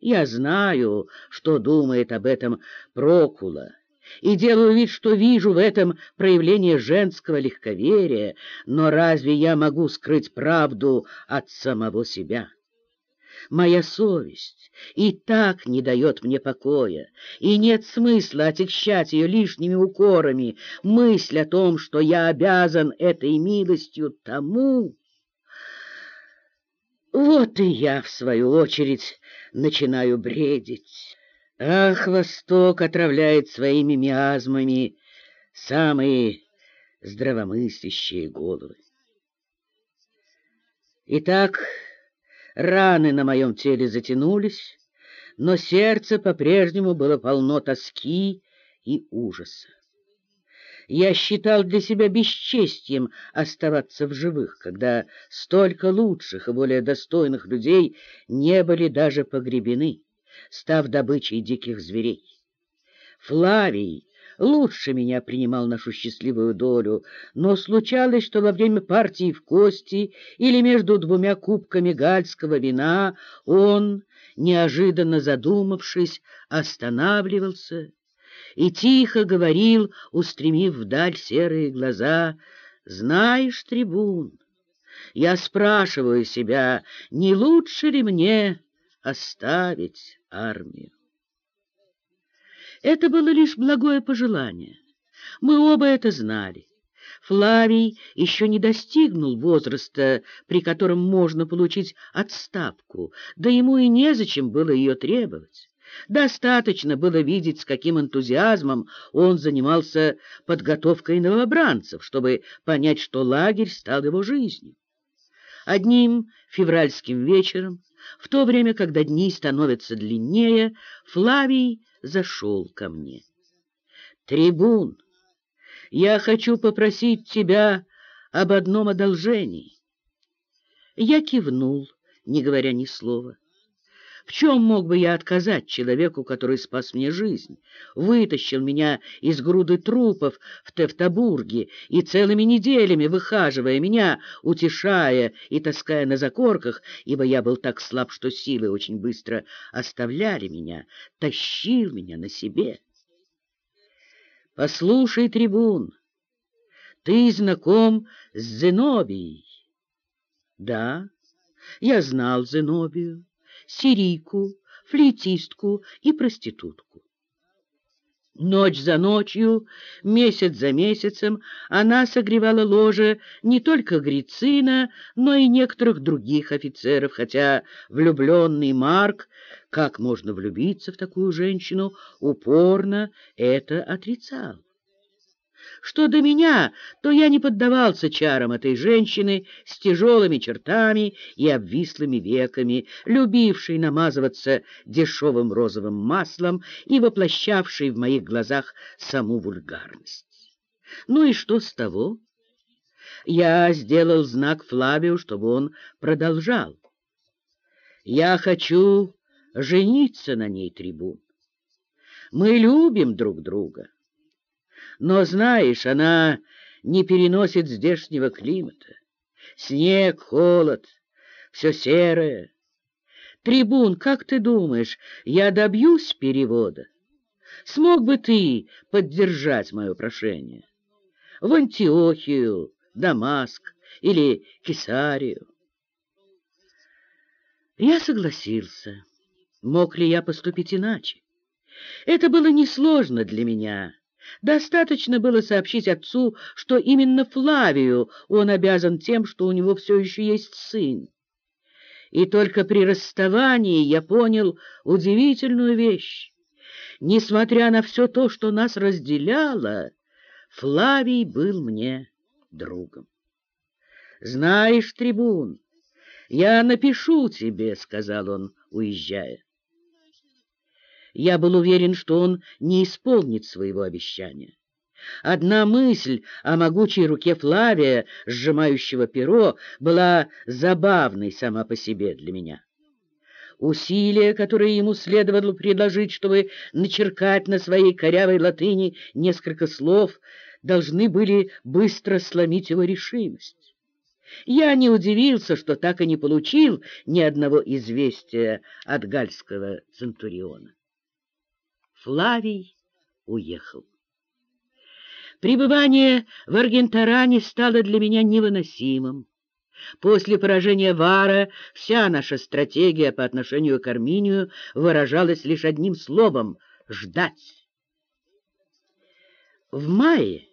Я знаю, что думает об этом Прокула, и делаю вид, что вижу в этом проявление женского легковерия, но разве я могу скрыть правду от самого себя? Моя совесть и так не дает мне покоя, и нет смысла отягчать ее лишними укорами. Мысль о том, что я обязан этой милостью тому... Вот и я, в свою очередь, начинаю бредить. Ах, Восток отравляет своими миазмами самые здравомыслящие головы. Итак, раны на моем теле затянулись, но сердце по-прежнему было полно тоски и ужаса. Я считал для себя бесчестием оставаться в живых, когда столько лучших и более достойных людей не были даже погребены став добычей диких зверей. Флавий лучше меня принимал нашу счастливую долю, но случалось, что во время партии в кости или между двумя кубками гальского вина он, неожиданно задумавшись, останавливался и тихо говорил, устремив вдаль серые глаза, «Знаешь, трибун, я спрашиваю себя, не лучше ли мне оставить армию. Это было лишь благое пожелание. Мы оба это знали. Флавий еще не достигнул возраста, при котором можно получить отставку, да ему и незачем было ее требовать. Достаточно было видеть, с каким энтузиазмом он занимался подготовкой новобранцев, чтобы понять, что лагерь стал его жизнью. Одним февральским вечером в то время, когда дни становятся длиннее, Флавий зашел ко мне. «Трибун, я хочу попросить тебя об одном одолжении». Я кивнул, не говоря ни слова. В чем мог бы я отказать человеку, который спас мне жизнь, вытащил меня из груды трупов в Тевтобурге и целыми неделями, выхаживая меня, утешая и таская на закорках, ибо я был так слаб, что силы очень быстро оставляли меня, тащил меня на себе? Послушай, трибун, ты знаком с Зенобией? Да, я знал Зенобию сирийку, флейтистку и проститутку. Ночь за ночью, месяц за месяцем она согревала ложе не только Грицина, но и некоторых других офицеров, хотя влюбленный Марк, как можно влюбиться в такую женщину, упорно это отрицал. Что до меня, то я не поддавался чарам этой женщины с тяжелыми чертами и обвислыми веками, любившей намазываться дешевым розовым маслом и воплощавшей в моих глазах саму вульгарность. Ну и что с того? Я сделал знак Флавию, чтобы он продолжал. Я хочу жениться на ней, трибун. Мы любим друг друга. Но, знаешь, она не переносит здешнего климата. Снег, холод, все серое. Трибун, как ты думаешь, я добьюсь перевода? Смог бы ты поддержать мое прошение? В Антиохию, Дамаск или Кесарию? Я согласился. Мог ли я поступить иначе? Это было несложно для меня. Достаточно было сообщить отцу, что именно Флавию он обязан тем, что у него все еще есть сын. И только при расставании я понял удивительную вещь. Несмотря на все то, что нас разделяло, Флавий был мне другом. «Знаешь, трибун, я напишу тебе», — сказал он, уезжая. Я был уверен, что он не исполнит своего обещания. Одна мысль о могучей руке Флавия, сжимающего перо, была забавной сама по себе для меня. Усилия, которые ему следовало предложить, чтобы начеркать на своей корявой латыни несколько слов, должны были быстро сломить его решимость. Я не удивился, что так и не получил ни одного известия от гальского центуриона. Флавий уехал. Пребывание в Аргентаране стало для меня невыносимым. После поражения Вара вся наша стратегия по отношению к Арминию выражалась лишь одним словом — ждать. В мае